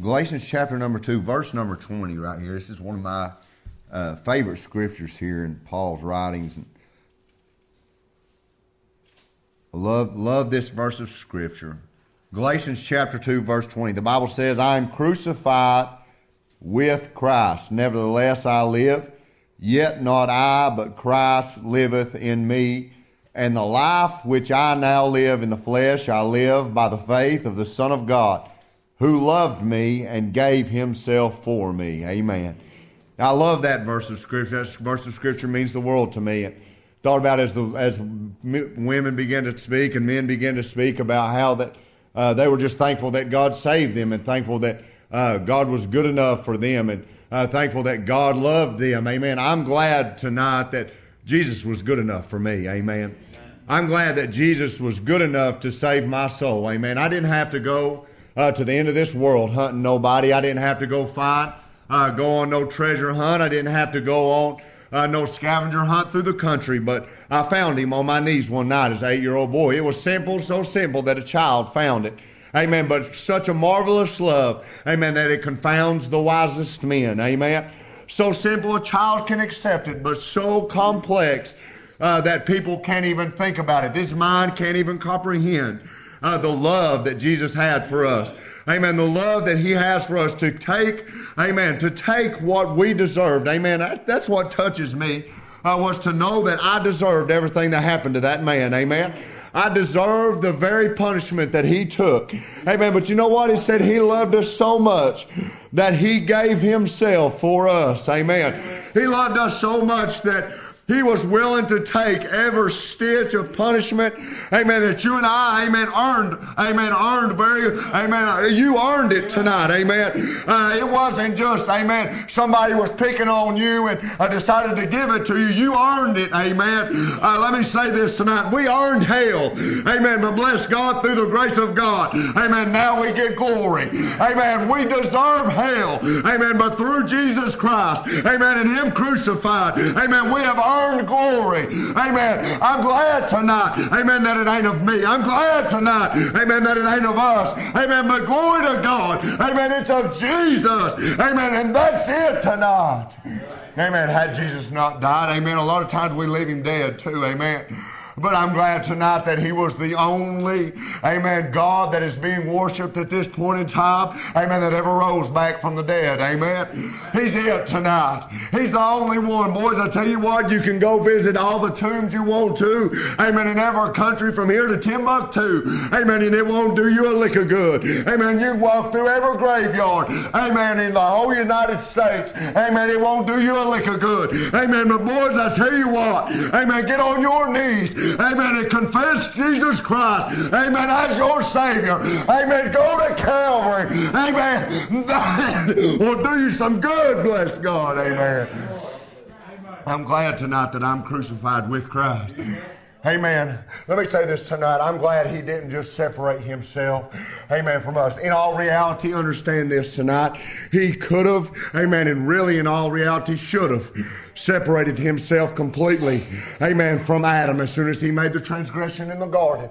Galatians chapter number 2, verse number 20, right here. This is one of my uh, favorite scriptures here in Paul's writings. And I love, love this verse of scripture. Galatians chapter 2, verse 20. The Bible says, I am crucified with Christ. Nevertheless, I live, yet not I, but Christ liveth in me. And the life which I now live in the flesh, I live by the faith of the Son of God who loved me and gave himself for me. Amen. I love that verse of scripture. That verse of scripture means the world to me. Thought about as the as women began to speak and men began to speak about how that uh, they were just thankful that God saved them and thankful that uh, God was good enough for them and uh, thankful that God loved them. Amen. I'm glad tonight that Jesus was good enough for me. Amen. I'm glad that Jesus was good enough to save my soul. Amen. I didn't have to go uh, to the end of this world hunting nobody. I didn't have to go find, uh, go on no treasure hunt. I didn't have to go on uh, no scavenger hunt through the country. But I found him on my knees one night as an eight year old boy. It was simple, so simple that a child found it. Amen. But such a marvelous love. Amen. That it confounds the wisest men. Amen. So simple a child can accept it, but so complex uh, that people can't even think about it. This mind can't even comprehend uh, the love that Jesus had for us. Amen. The love that He has for us to take, amen, to take what we deserved. Amen. That, that's what touches me, uh, was to know that I deserved everything that happened to that man. Amen. I deserved the very punishment that he took. Amen. But you know what? He said he loved us so much that he gave himself for us. Amen. He loved us so much that he was willing to take every stitch of punishment, amen, that you and I, amen, earned, amen, earned very, amen, you earned it tonight, amen. Uh, it wasn't just, amen, somebody was picking on you and uh, decided to give it to you. You earned it, amen. Uh, let me say this tonight. We earned hell, amen, but bless God through the grace of God, amen, now we get glory, amen. We deserve hell, amen, but through Jesus Christ, amen, and Him crucified, amen, we have earned glory. Amen. I'm glad tonight, amen, that it ain't of me. I'm glad tonight, amen, that it ain't of us. Amen. But glory to God. Amen. It's of Jesus. Amen. And that's it tonight. Amen. Had Jesus not died, amen. A lot of times we leave him dead too. Amen. But I'm glad tonight that He was the only, amen, God that is being worshiped at this point in time, amen, that ever rose back from the dead, amen. He's it tonight. He's the only one. Boys, I tell you what, you can go visit all the tombs you want to, amen, in every country from here to Timbuktu, amen, and it won't do you a lick of good, amen. You walk through every graveyard, amen, in the whole United States, amen, it won't do you a lick of good, amen. But boys, I tell you what, amen, get on your knees amen, and confess Jesus Christ, amen, as your Savior, amen, go to Calvary, amen, that will do you some good, bless God, amen. I'm glad tonight that I'm crucified with Christ. Amen. Let me say this tonight. I'm glad he didn't just separate himself, amen, from us. In all reality, understand this tonight. He could have, amen, and really in all reality should have separated himself completely, amen, from Adam as soon as he made the transgression in the garden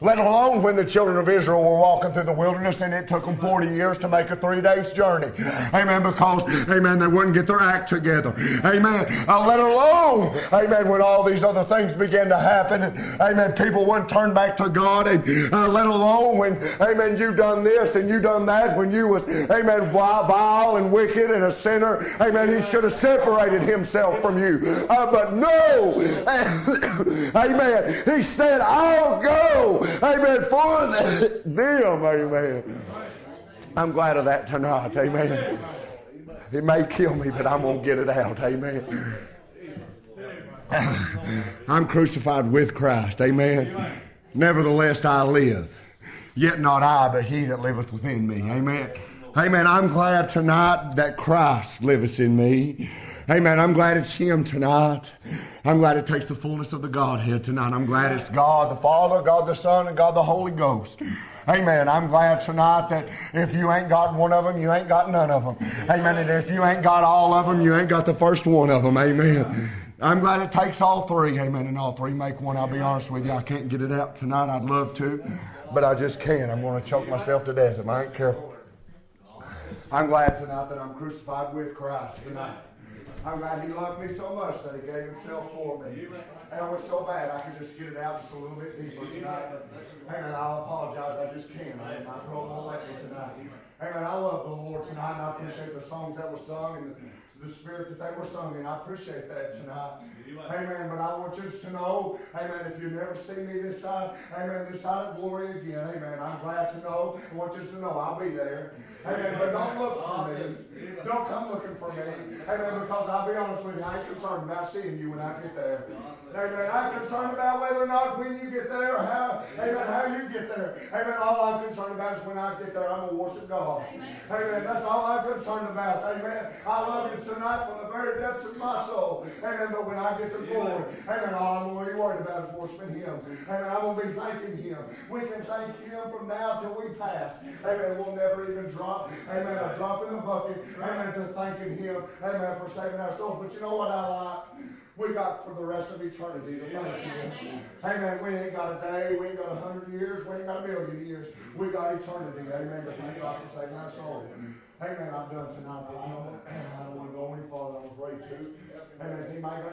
let alone when the children of Israel were walking through the wilderness and it took them 40 years to make a three days journey. Amen. Because, amen, they wouldn't get their act together. Amen. Uh, let alone, amen, when all these other things began to happen and, amen, people wouldn't turn back to God. And uh, let alone when, amen, you done this and you done that when you was, amen, vile and wicked and a sinner. Amen. He should have separated himself from you. Uh, but no. amen. He said, I'll go. For them. Amen. I'm glad of that tonight. Amen. It may kill me, but I'm going to get it out. Amen. I'm crucified with Christ. Amen. Nevertheless, I live. Yet not I, but he that liveth within me. Amen. Amen. I'm glad tonight that Christ liveth in me. Amen. I'm glad it's Him tonight. I'm glad it takes the fullness of the Godhead tonight. I'm glad it's God the Father, God the Son, and God the Holy Ghost. Amen. I'm glad tonight that if you ain't got one of them, you ain't got none of them. Amen. And if you ain't got all of them, you ain't got the first one of them. Amen. I'm glad it takes all three. Amen. And all three make one. I'll be honest with you. I can't get it out tonight. I'd love to, but I just can't. I'm going to choke myself to death if I ain't careful. I'm glad tonight that I'm crucified with Christ tonight. I'm glad He loved me so much that He gave Himself for me. And I was so bad I could just get it out just a little bit deeper tonight. Amen, I'll apologize. I just can't. I throat won't let me tonight. Amen. I love the Lord tonight, and I appreciate the songs that were sung and the, the spirit that they were sung in. I appreciate that tonight. Amen. But I want you to know, amen, if you never see me this side, amen, this side of glory again, amen, I'm glad to know. I want you to know I'll be there. Amen. But don't look for me. Don't come looking for me. Amen. Because I'll be honest with you, I ain't concerned about seeing you when I get there. Amen. I'm concerned about whether or not when you get there, or how, amen, how you get there. Amen. All I'm concerned about is when I get there, I'm going to worship God. Amen. amen. That's all I'm concerned about. Amen. I love you tonight from the very depths of my soul. Amen. But when I get to glory, amen, all I'm going to be worried about is worshiping Him. Amen. I'm going to be thanking Him. We can thank Him from now till we pass. Amen. We'll never even drop, amen, a drop in the bucket. Amen. To thanking Him. Amen. For saving our souls. But you know what I like? we got for the rest of eternity to thank Him. Amen. We ain't got a day, we ain't got a hundred years, we ain't got a million years. We got eternity. Amen. To thank God for saving our soul. Amen. I'm done tonight. I don't, I don't want to go any farther. I'm afraid to. Amen. Is anybody